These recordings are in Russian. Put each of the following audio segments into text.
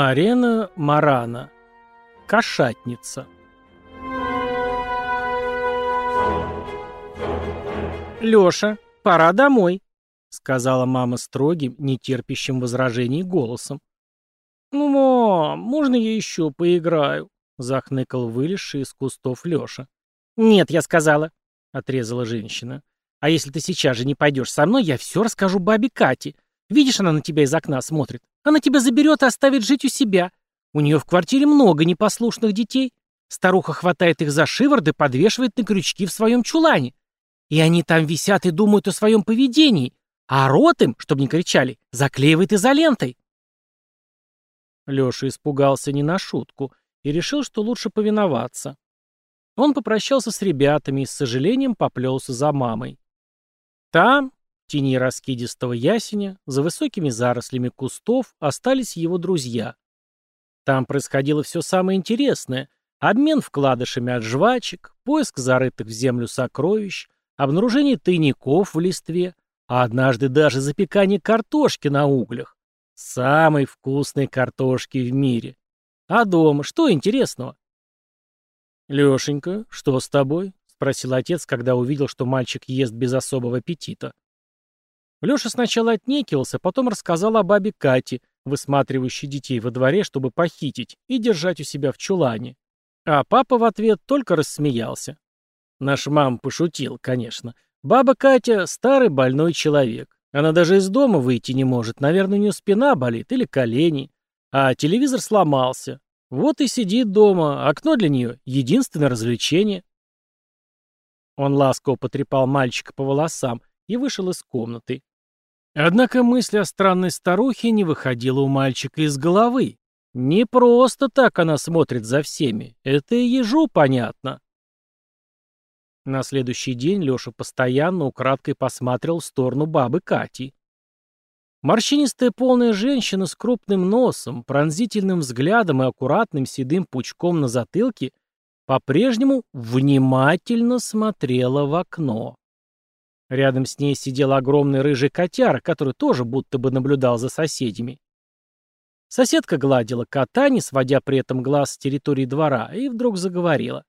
Марена Марана. Кошатница. «Лёша, пора домой», — сказала мама строгим, нетерпящим возражений голосом. «Ну, мам, можно я еще поиграю?» — захныкал вылезший из кустов Лёша. «Нет, я сказала», — отрезала женщина. «А если ты сейчас же не пойдешь со мной, я все расскажу бабе Кате. Видишь, она на тебя из окна смотрит. Она тебя заберет и оставит жить у себя. У нее в квартире много непослушных детей. Старуха хватает их за шиворот и подвешивает на крючки в своем чулане. И они там висят и думают о своем поведении, а рот им, чтобы не кричали, заклеивает изолентой. Леша испугался не на шутку и решил, что лучше повиноваться. Он попрощался с ребятами и с сожалением поплелся за мамой. Там, тени раскидистого ясеня, за высокими зарослями кустов, остались его друзья. Там происходило все самое интересное — обмен вкладышами от жвачек, поиск зарытых в землю сокровищ, обнаружение тайников в листве, а однажды даже запекание картошки на углях. Самой вкусной картошки в мире. А дома что интересного? «Лешенька, что с тобой?» — спросил отец, когда увидел, что мальчик ест без особого аппетита. Леша сначала отнекивался, потом рассказал о бабе Кате, высматривающей детей во дворе, чтобы похитить и держать у себя в чулане. А папа в ответ только рассмеялся. Наш мам пошутил, конечно. Баба Катя — старый больной человек. Она даже из дома выйти не может. Наверное, у нее спина болит или колени. А телевизор сломался. Вот и сидит дома. Окно для нее — единственное развлечение. Он ласково потрепал мальчика по волосам и вышел из комнаты. Однако мысль о странной старухе не выходила у мальчика из головы. Не просто так она смотрит за всеми. Это и ежу понятно. На следующий день Леша постоянно украдкой посматривал в сторону бабы Кати. Морщинистая полная женщина с крупным носом, пронзительным взглядом и аккуратным седым пучком на затылке по-прежнему внимательно смотрела в окно. Рядом с ней сидел огромный рыжий котяр, который тоже будто бы наблюдал за соседями. Соседка гладила кота, не сводя при этом глаз с территории двора, и вдруг заговорила.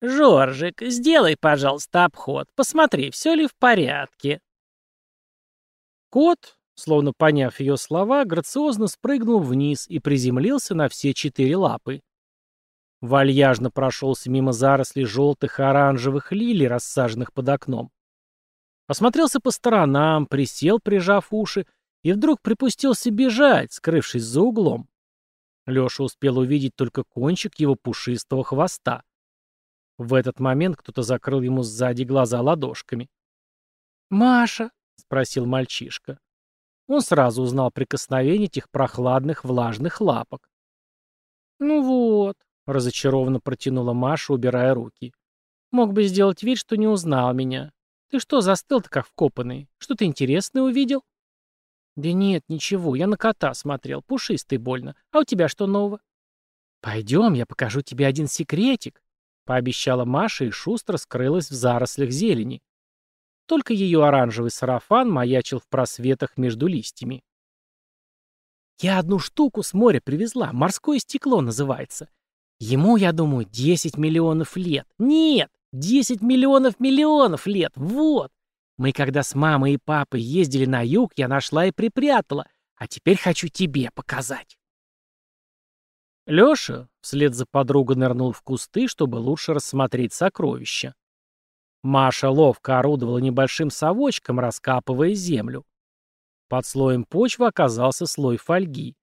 «Жоржик, сделай, пожалуйста, обход. Посмотри, все ли в порядке». Кот, словно поняв ее слова, грациозно спрыгнул вниз и приземлился на все четыре лапы. Вальяжно прошелся мимо зарослей желтых и оранжевых лилий, рассаженных под окном. Осмотрелся по сторонам, присел, прижав уши, и вдруг припустился бежать, скрывшись за углом. Леша успел увидеть только кончик его пушистого хвоста. В этот момент кто-то закрыл ему сзади глаза ладошками. «Маша?» — спросил мальчишка. Он сразу узнал прикосновение этих прохладных влажных лапок. «Ну вот», — разочарованно протянула Маша, убирая руки. «Мог бы сделать вид, что не узнал меня. Ты что, застыл-то как вкопанный? Что-то интересное увидел?» «Да нет, ничего, я на кота смотрел, пушистый больно. А у тебя что нового?» «Пойдем, я покажу тебе один секретик», пообещала Маша и шустро скрылась в зарослях зелени. Только ее оранжевый сарафан маячил в просветах между листьями. «Я одну штуку с моря привезла, морское стекло называется. Ему, я думаю, 10 миллионов лет. Нет, 10 миллионов миллионов лет, вот. Мы когда с мамой и папой ездили на юг, я нашла и припрятала, а теперь хочу тебе показать». Лёша вслед за подругой нырнул в кусты, чтобы лучше рассмотреть сокровища. Маша ловко орудовала небольшим совочком, раскапывая землю. Под слоем почвы оказался слой фольги.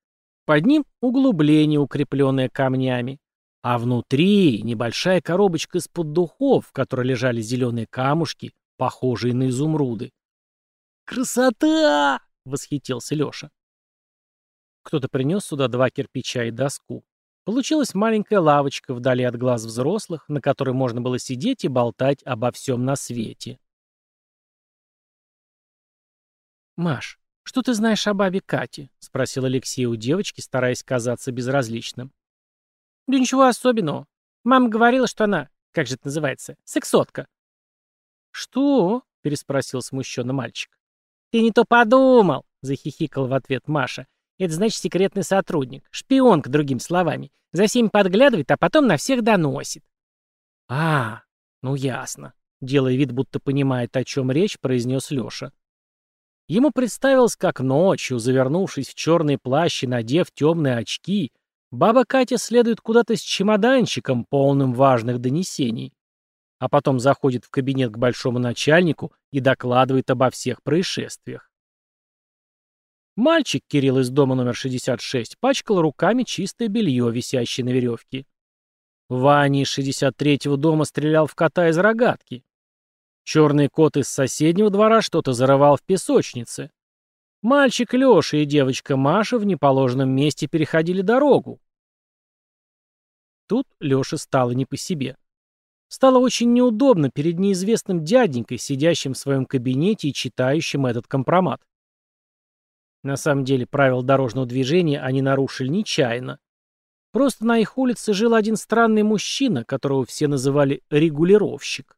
Под ним углубление, укрепленное камнями. А внутри небольшая коробочка из-под духов, в которой лежали зеленые камушки, похожие на изумруды. «Красота!» — восхитился Леша. Кто-то принес сюда два кирпича и доску. Получилась маленькая лавочка вдали от глаз взрослых, на которой можно было сидеть и болтать обо всем на свете. «Маш, что ты знаешь о бабе Кате?» — спросил Алексей у девочки, стараясь казаться безразличным. «Да ничего особенного. Мама говорила, что она, как же это называется, сексотка». «Что?» — переспросил смущенно мальчик. «Ты не то подумал!» — захихикал в ответ Маша. Это значит секретный сотрудник. Шпионка, другими словами. За всеми подглядывает, а потом на всех доносит. А, ну ясно. Делая вид, будто понимает, о чем речь, произнес Леша. Ему представилось, как ночью, завернувшись в черный плащ и надев темные очки, баба Катя следует куда-то с чемоданчиком, полным важных донесений. А потом заходит в кабинет к большому начальнику и докладывает обо всех происшествиях. Мальчик, Кирилл из дома номер 66, пачкал руками чистое белье, висящее на веревке. Ваня из 63-го дома стрелял в кота из рогатки. Черный кот из соседнего двора что-то зарывал в песочнице. Мальчик Леша и девочка Маша в неположенном месте переходили дорогу. Тут Леше стало не по себе. Стало очень неудобно перед неизвестным дяденькой, сидящим в своем кабинете и читающим этот компромат. На самом деле правила дорожного движения они нарушили нечаянно. Просто на их улице жил один странный мужчина, которого все называли регулировщик.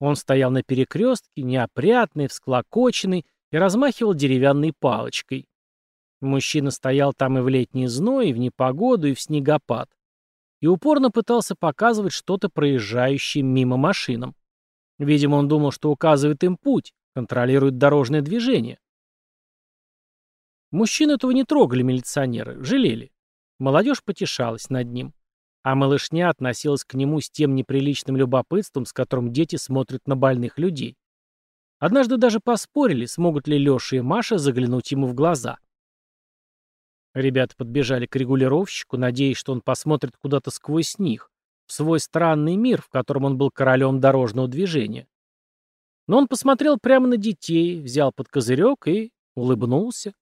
Он стоял на перекрестке, неопрятный, всклокоченный, и размахивал деревянной палочкой. Мужчина стоял там и в летний зной, и в непогоду, и в снегопад. И упорно пытался показывать что-то проезжающим мимо машинам. Видимо, он думал, что указывает им путь, контролирует дорожное движение. Мужчин этого не трогали милиционеры, жалели. Молодежь потешалась над ним. А малышня относилась к нему с тем неприличным любопытством, с которым дети смотрят на больных людей. Однажды даже поспорили, смогут ли Леша и Маша заглянуть ему в глаза. Ребята подбежали к регулировщику, надеясь, что он посмотрит куда-то сквозь них, в свой странный мир, в котором он был королем дорожного движения. Но он посмотрел прямо на детей, взял под козырек и улыбнулся.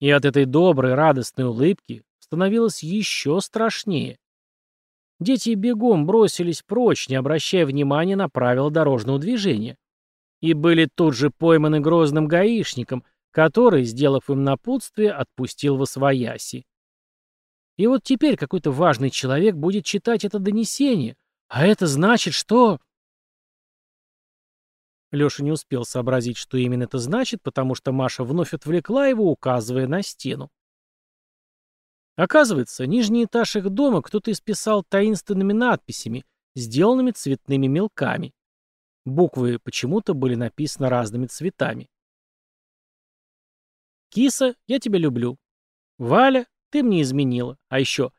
И от этой доброй, радостной улыбки становилось еще страшнее. Дети бегом бросились прочь, не обращая внимания на правила дорожного движения. И были тут же пойманы грозным гаишником, который, сделав им напутствие, отпустил во свояси. И вот теперь какой-то важный человек будет читать это донесение, а это значит, что... Леша не успел сообразить, что именно это значит, потому что Маша вновь отвлекла его, указывая на стену. Оказывается, нижний этаж их дома кто-то исписал таинственными надписями, сделанными цветными мелками. Буквы почему-то были написаны разными цветами. «Киса, я тебя люблю». «Валя, ты мне изменила». А еще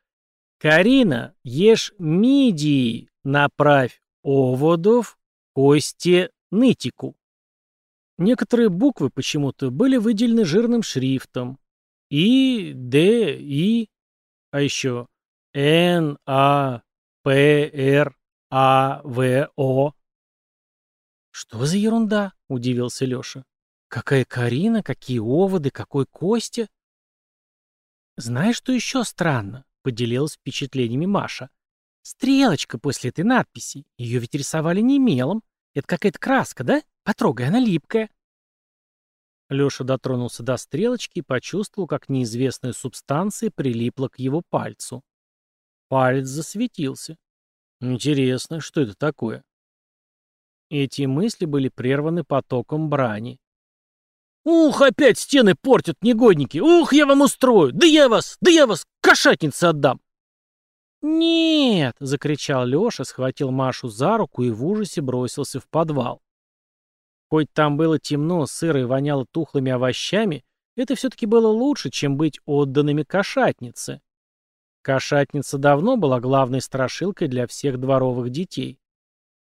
«Карина, ешь мидии, направь оводов, кости нытику». Некоторые буквы почему-то были выделены жирным шрифтом. И, Д, И, а еще Н, А, П, Р, А, В, О. Что за ерунда? Удивился Леша. Какая Карина, какие оводы, какой Костя? Знаешь, что еще странно? Поделилась впечатлениями Маша. Стрелочка после этой надписи. Ее ведь рисовали не мелом. Это какая-то краска, да? Потрогай, она липкая. Леша дотронулся до стрелочки и почувствовал, как неизвестная субстанция прилипла к его пальцу. Палец засветился. Интересно, что это такое? Эти мысли были прерваны потоком брани. «Ух, опять стены портят, негодники! Ух, я вам устрою! Да я вас, да я вас кошатнице отдам!» «Нет!» — закричал Леша, схватил Машу за руку и в ужасе бросился в подвал. Хоть там было темно, сыро и воняло тухлыми овощами, это все-таки было лучше, чем быть отданными кошатнице. Кошатница давно была главной страшилкой для всех дворовых детей.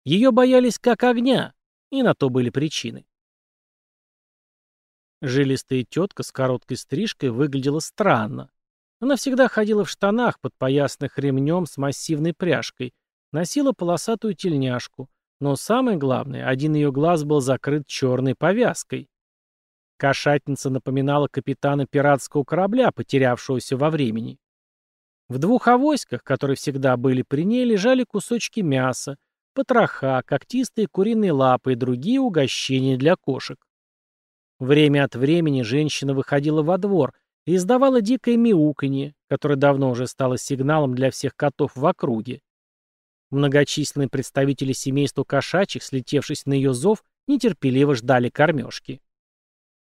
Ее боялись как огня, и на то были причины. Жилистая тетка с короткой стрижкой выглядела странно. Она всегда ходила в штанах, под подпоясанных ремнем с массивной пряжкой, носила полосатую тельняшку, но самое главное, один ее глаз был закрыт черной повязкой. Кошатница напоминала капитана пиратского корабля, потерявшегося во времени. В двух авоськах, которые всегда были при ней, лежали кусочки мяса, потроха, когтистые куриные лапы и другие угощения для кошек. Время от времени женщина выходила во двор и издавала дикое мяуканье, которое давно уже стало сигналом для всех котов в округе. Многочисленные представители семейства кошачьих, слетевшись на ее зов, нетерпеливо ждали кормежки.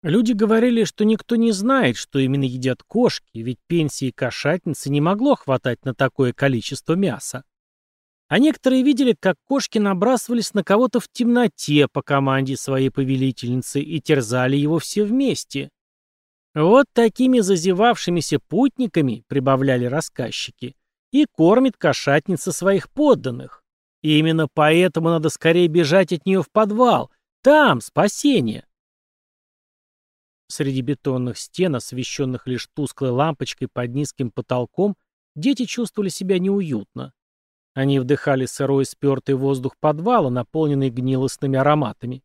Люди говорили, что никто не знает, что именно едят кошки, ведь пенсии кошатницы не могло хватать на такое количество мяса. А некоторые видели, как кошки набрасывались на кого-то в темноте по команде своей повелительницы и терзали его все вместе. Вот такими зазевавшимися путниками, прибавляли рассказчики, и кормит кошатница своих подданных. И именно поэтому надо скорее бежать от нее в подвал. Там спасение. Среди бетонных стен, освещенных лишь тусклой лампочкой под низким потолком, дети чувствовали себя неуютно. Они вдыхали сырой спертый воздух подвала, наполненный гнилостными ароматами.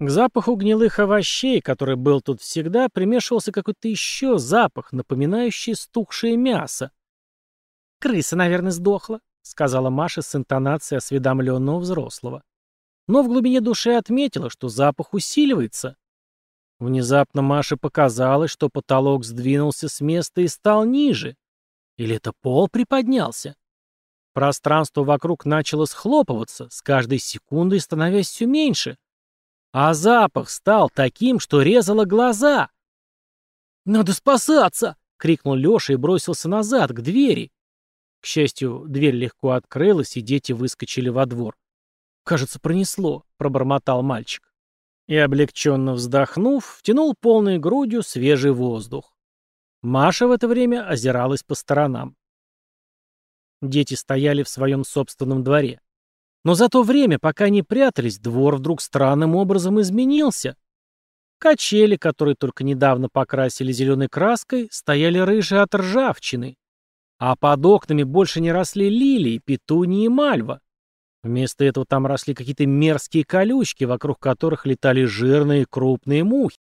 К запаху гнилых овощей, который был тут всегда, примешивался какой-то еще запах, напоминающий стухшее мясо. «Крыса, наверное, сдохла», — сказала Маша с интонацией осведомленного взрослого. Но в глубине души отметила, что запах усиливается. Внезапно Маше показалось, что потолок сдвинулся с места и стал ниже. Или это пол приподнялся? Пространство вокруг начало схлопываться, с каждой секундой становясь все меньше. А запах стал таким, что резало глаза. «Надо спасаться!» — крикнул Леша и бросился назад, к двери. К счастью, дверь легко открылась, и дети выскочили во двор. «Кажется, пронесло», — пробормотал мальчик. И, облегченно вздохнув, втянул полной грудью свежий воздух. Маша в это время озиралась по сторонам. Дети стояли в своем собственном дворе. Но за то время, пока они прятались, двор вдруг странным образом изменился. Качели, которые только недавно покрасили зеленой краской, стояли рыжие от ржавчины. А под окнами больше не росли лилии, петунии и мальва. Вместо этого там росли какие-то мерзкие колючки, вокруг которых летали жирные крупные мухи.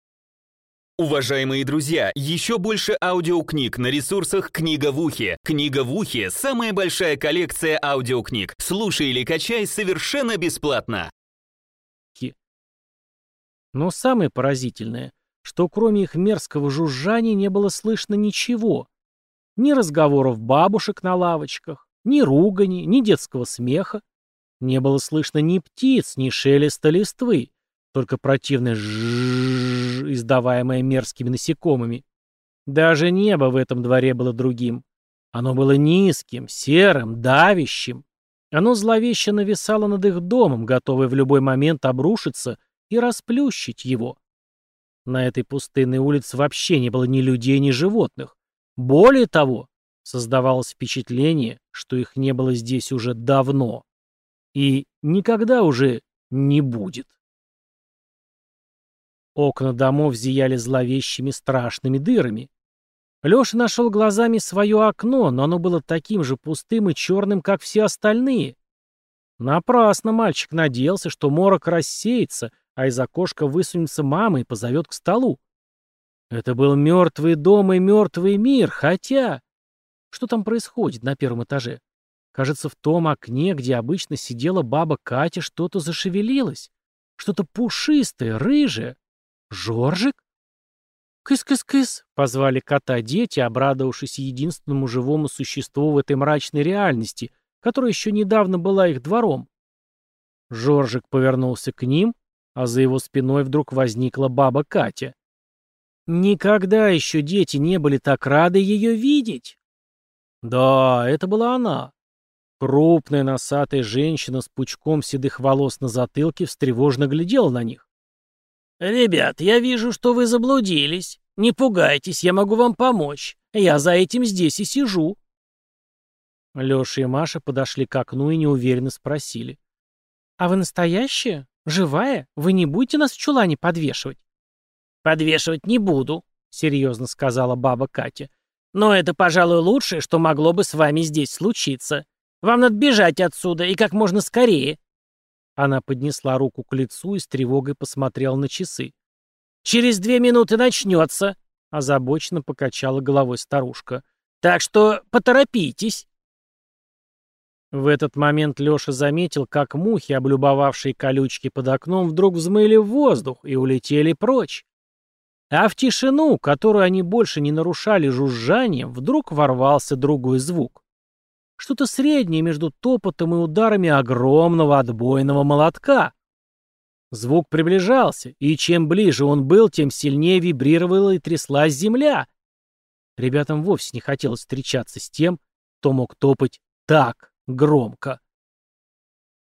Уважаемые друзья, еще больше аудиокниг на ресурсах «Книга в ухе». «Книга в ухе» — самая большая коллекция аудиокниг. Слушай или качай совершенно бесплатно. Но самое поразительное, что кроме их мерзкого жужжания не было слышно ничего. Ни разговоров бабушек на лавочках, ни ругани, ни детского смеха. Не было слышно ни птиц, ни шелеста листвы. Только противное жжжж, издаваемое мерзкими насекомыми. Даже небо в этом дворе было другим. Оно было низким, серым, давящим. Оно зловеще нависало над их домом, готовое в любой момент обрушиться и расплющить его. На этой пустынной улице вообще не было ни людей, ни животных. Более того, создавалось впечатление, что их не было здесь уже давно. И никогда уже не будет. Окна домов зияли зловещими страшными дырами. Леша нашел глазами свое окно, но оно было таким же пустым и черным, как все остальные. Напрасно мальчик надеялся, что морок рассеется, а из окошка высунется мама и позовет к столу. Это был мертвый дом и мертвый мир, хотя... Что там происходит на первом этаже? Кажется, в том окне, где обычно сидела баба Катя, что-то зашевелилось. Что-то пушистое, рыжее. «Жоржик?» «Кыс-кыс-кыс!» — позвали кота дети, обрадовавшись единственному живому существу в этой мрачной реальности, которая еще недавно была их двором. Жоржик повернулся к ним, а за его спиной вдруг возникла баба Катя. Никогда еще дети не были так рады ее видеть. Да, это была она. Крупная носатая женщина с пучком седых волос на затылке встревожно глядела на них. «Ребят, я вижу, что вы заблудились. Не пугайтесь, я могу вам помочь. Я за этим здесь и сижу». Леша и Маша подошли к окну и неуверенно спросили. «А вы настоящая? Живая? Вы не будете нас в чулане подвешивать?» «Подвешивать не буду», — серьезно сказала баба Катя. «Но это, пожалуй, лучшее, что могло бы с вами здесь случиться. Вам надо бежать отсюда и как можно скорее. Она поднесла руку к лицу и с тревогой посмотрела на часы. «Через две минуты начнется», — озабоченно покачала головой старушка. «Так что поторопитесь». В этот момент Леша заметил, как мухи, облюбовавшие колючки под окном, вдруг взмыли в воздух и улетели прочь. А в тишину, которую они больше не нарушали жужжанием, вдруг ворвался другой звук. Что-то среднее между топотом и ударами огромного отбойного молотка. Звук приближался, и чем ближе он был, тем сильнее вибрировала и тряслась земля. Ребятам вовсе не хотелось встречаться с тем, кто мог топать так громко.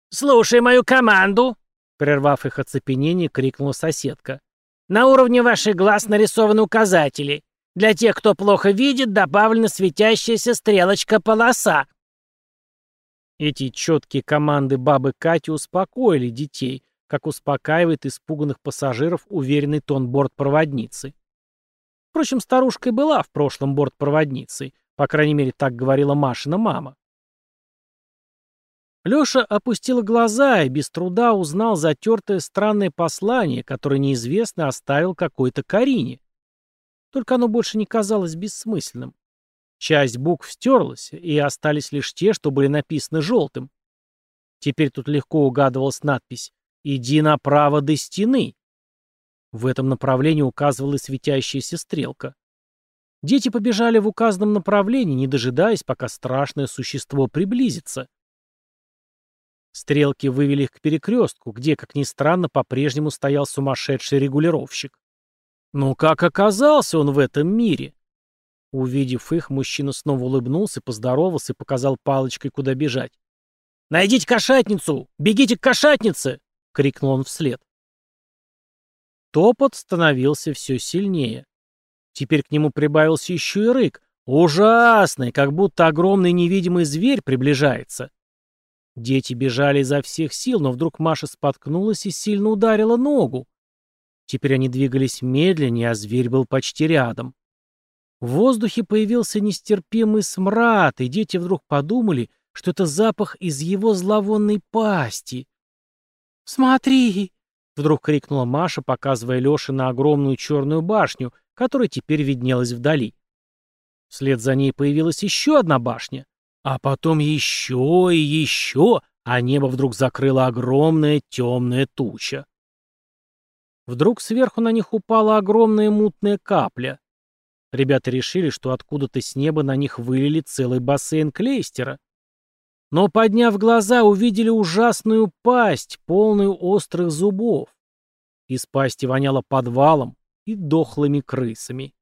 «Слушай мою команду!» Прервав их оцепенение, крикнула соседка. «На уровне ваших глаз нарисованы указатели. Для тех, кто плохо видит, добавлена светящаяся стрелочка-полоса». Эти четкие команды бабы Кати успокоили детей, как успокаивает испуганных пассажиров уверенный тон бортпроводницы. Впрочем, старушка и была в прошлом бортпроводницей, по крайней мере, так говорила Машина мама. Леша опустил глаза и без труда узнал затертое странное послание, которое неизвестно оставил какой-то Карине. Только оно больше не казалось бессмысленным. Часть букв стерлась, и остались лишь те, что были написаны желтым. Теперь тут легко угадывалась надпись «Иди направо до стены». В этом направлении указывала светящаяся стрелка. Дети побежали в указанном направлении, не дожидаясь, пока страшное существо приблизится. Стрелки вывели их к перекрестку, где, как ни странно, по-прежнему стоял сумасшедший регулировщик. Но как оказался он в этом мире? Увидев их, мужчина снова улыбнулся, поздоровался и показал палочкой, куда бежать. «Найдите кошатницу! Бегите к кошатнице!» — крикнул он вслед. Топот становился все сильнее. Теперь к нему прибавился еще и рык. Ужасный, как будто огромный невидимый зверь приближается. Дети бежали изо всех сил, но вдруг Маша споткнулась и сильно ударила ногу. Теперь они двигались медленнее, а зверь был почти рядом. В воздухе появился нестерпимый смрад, и дети вдруг подумали, что это запах из его зловонной пасти. «Смотри!» — вдруг крикнула Маша, показывая Леше на огромную черную башню, которая теперь виднелась вдали. Вслед за ней появилась еще одна башня. А потом еще и еще, а небо вдруг закрыла огромная темная туча. Вдруг сверху на них упала огромная мутная капля. Ребята решили, что откуда-то с неба на них вылили целый бассейн клейстера. Но, подняв глаза, увидели ужасную пасть, полную острых зубов. Из пасти воняло подвалом и дохлыми крысами.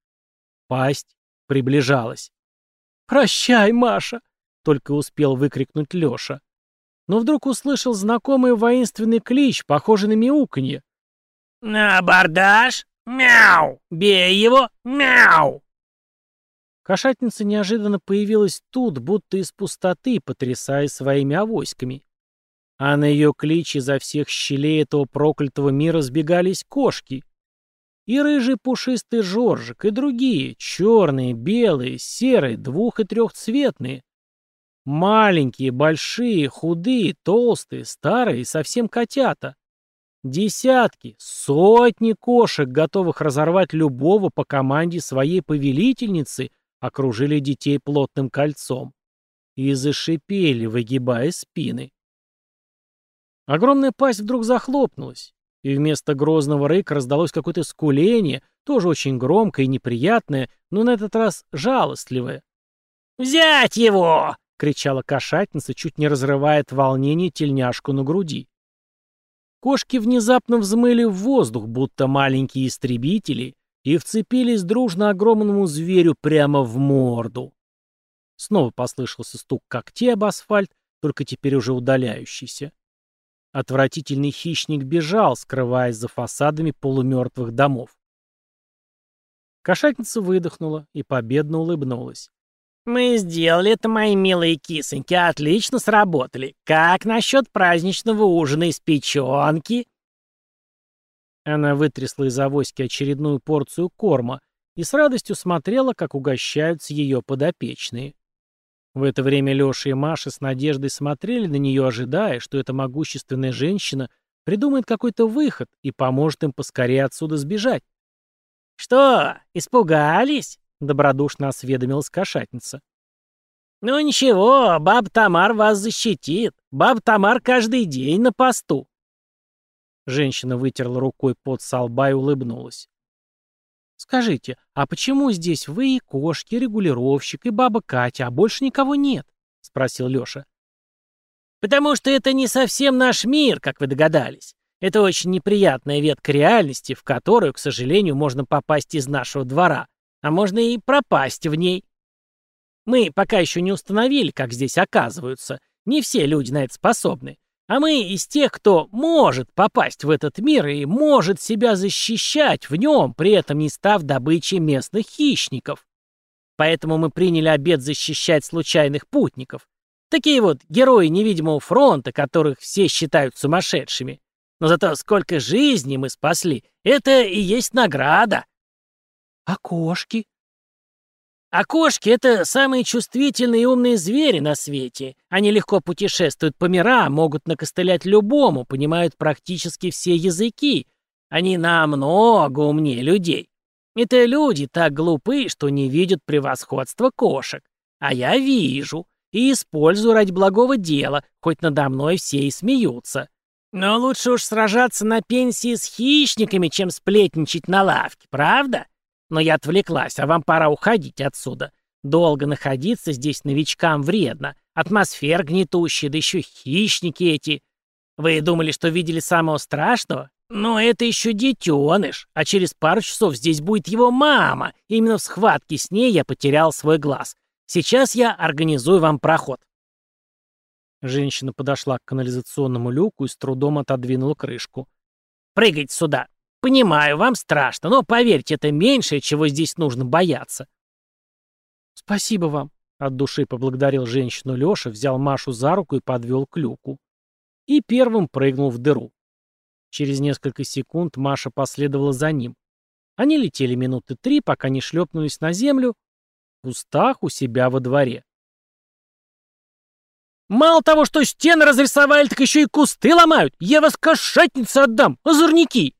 Пасть приближалась. «Прощай, Маша!» только успел выкрикнуть Леша. Но вдруг услышал знакомый воинственный клич, похожий на мяуканье. «На абордаж! Мяу! Бей его! Мяу!» Кошатница неожиданно появилась тут, будто из пустоты, потрясая своими авоськами. А на ее клич изо всех щелей этого проклятого мира сбегались кошки. И рыжий пушистый жоржик, и другие, черные, белые, серые, двух- и трехцветные. Маленькие, большие, худые, толстые, старые совсем котята. Десятки, сотни кошек, готовых разорвать любого по команде своей повелительницы, окружили детей плотным кольцом. И зашипели, выгибая спины. Огромная пасть вдруг захлопнулась, и вместо грозного рыка раздалось какое-то скуление, тоже очень громкое и неприятное, но на этот раз жалостливое. «Взять его!» — кричала кошатница, чуть не разрывая от волнения тельняшку на груди. Кошки внезапно взмыли в воздух, будто маленькие истребители, и вцепились дружно огромному зверю прямо в морду. Снова послышался стук когтей об асфальт, только теперь уже удаляющийся. Отвратительный хищник бежал, скрываясь за фасадами полумертвых домов. Кошатница выдохнула и победно улыбнулась. «Мы сделали это, мои милые кисоньки, отлично сработали. Как насчет праздничного ужина из печенки?» Она вытрясла из авоськи очередную порцию корма и с радостью смотрела, как угощаются ее подопечные. В это время Леша и Маша с надеждой смотрели на нее, ожидая, что эта могущественная женщина придумает какой-то выход и поможет им поскорее отсюда сбежать. «Что, испугались?» — добродушно осведомилась кошатница. «Ну ничего, баб Тамар вас защитит. Баб Тамар каждый день на посту». Женщина вытерла рукой под со лба и улыбнулась. «Скажите, а почему здесь вы и кошки, регулировщик, и баба Катя, а больше никого нет?» — спросил Леша. «Потому что это не совсем наш мир, как вы догадались. Это очень неприятная ветка реальности, в которую, к сожалению, можно попасть из нашего двора, а можно и пропасть в ней. Мы пока еще не установили, как здесь оказываются. Не все люди на это способны. А мы из тех, кто может попасть в этот мир и может себя защищать в нем, при этом не став добычей местных хищников. Поэтому мы приняли обет защищать случайных путников. Такие вот герои невидимого фронта, которых все считают сумасшедшими. Но зато сколько жизней мы спасли, это и есть награда. А кошки? А кошки — это самые чувствительные и умные звери на свете. Они легко путешествуют по мирам, могут накостылять любому, понимают практически все языки. Они намного умнее людей. Это люди так глупы, что не видят превосходства кошек. А я вижу и использую ради благого дела, хоть надо мной все и смеются. Но лучше уж сражаться на пенсии с хищниками, чем сплетничать на лавке, правда? Но я отвлеклась, а вам пора уходить отсюда. Долго находиться здесь новичкам вредно. Атмосфера гнетущая, да еще хищники эти. Вы думали, что видели самого страшного? Но это еще детеныш, а через пару часов здесь будет его мама. Именно в схватке с ней я потерял свой глаз. Сейчас я организую вам проход. Женщина подошла к канализационному люку и с трудом отодвинула крышку. «Прыгайте сюда. Понимаю, вам страшно, но поверьте, это меньшее, чего здесь нужно бояться». «Спасибо вам», — от души поблагодарил женщину Леша, взял Машу за руку и подвел к люку. И первым прыгнул в дыру. Через несколько секунд Маша последовала за ним. Они летели минуты три, пока не шлепнулись на землю в кустах у себя во дворе. «Мало того, что стены разрисовали, так еще и кусты ломают! Я вас кошатница отдам, озорники!»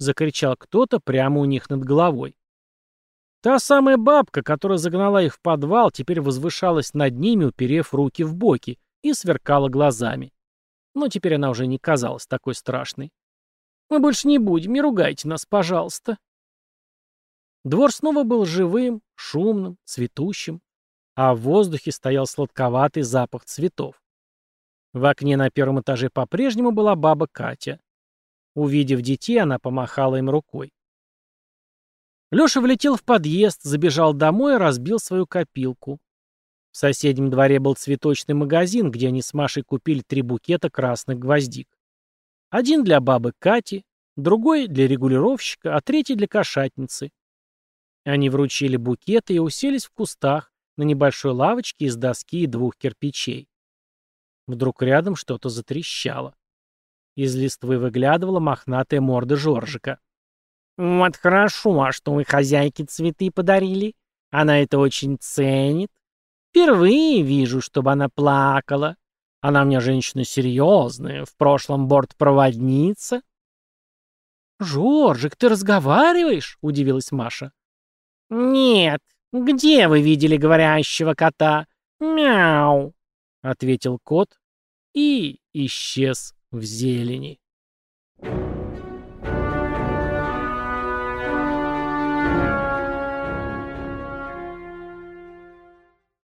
Закричал кто-то прямо у них над головой. Та самая бабка, которая загнала их в подвал, теперь возвышалась над ними, уперев руки в боки, и сверкала глазами. Но теперь она уже не казалась такой страшной. «Мы больше не будем, не ругайте нас, пожалуйста». Двор снова был живым, шумным, цветущим, а в воздухе стоял сладковатый запах цветов. В окне на первом этаже по-прежнему была баба Катя. Увидев детей, она помахала им рукой. Леша влетел в подъезд, забежал домой и разбил свою копилку. В соседнем дворе был цветочный магазин, где они с Машей купили три букета красных гвоздик. Один для бабы Кати, другой для регулировщика, а третий для кошатницы. Они вручили букеты и уселись в кустах на небольшой лавочке из доски и двух кирпичей. Вдруг рядом что-то затрещало. Из листвы выглядывала мохнатая морда Жоржика. «Вот хорошо, а что вы хозяйке цветы подарили. Она это очень ценит. Впервые вижу, чтобы она плакала. Она у меня женщина серьезная, в прошлом бортпроводница». «Жоржик, ты разговариваешь?» — удивилась Маша. «Нет. Где вы видели говорящего кота? Мяу!» — ответил кот и исчез в зелени.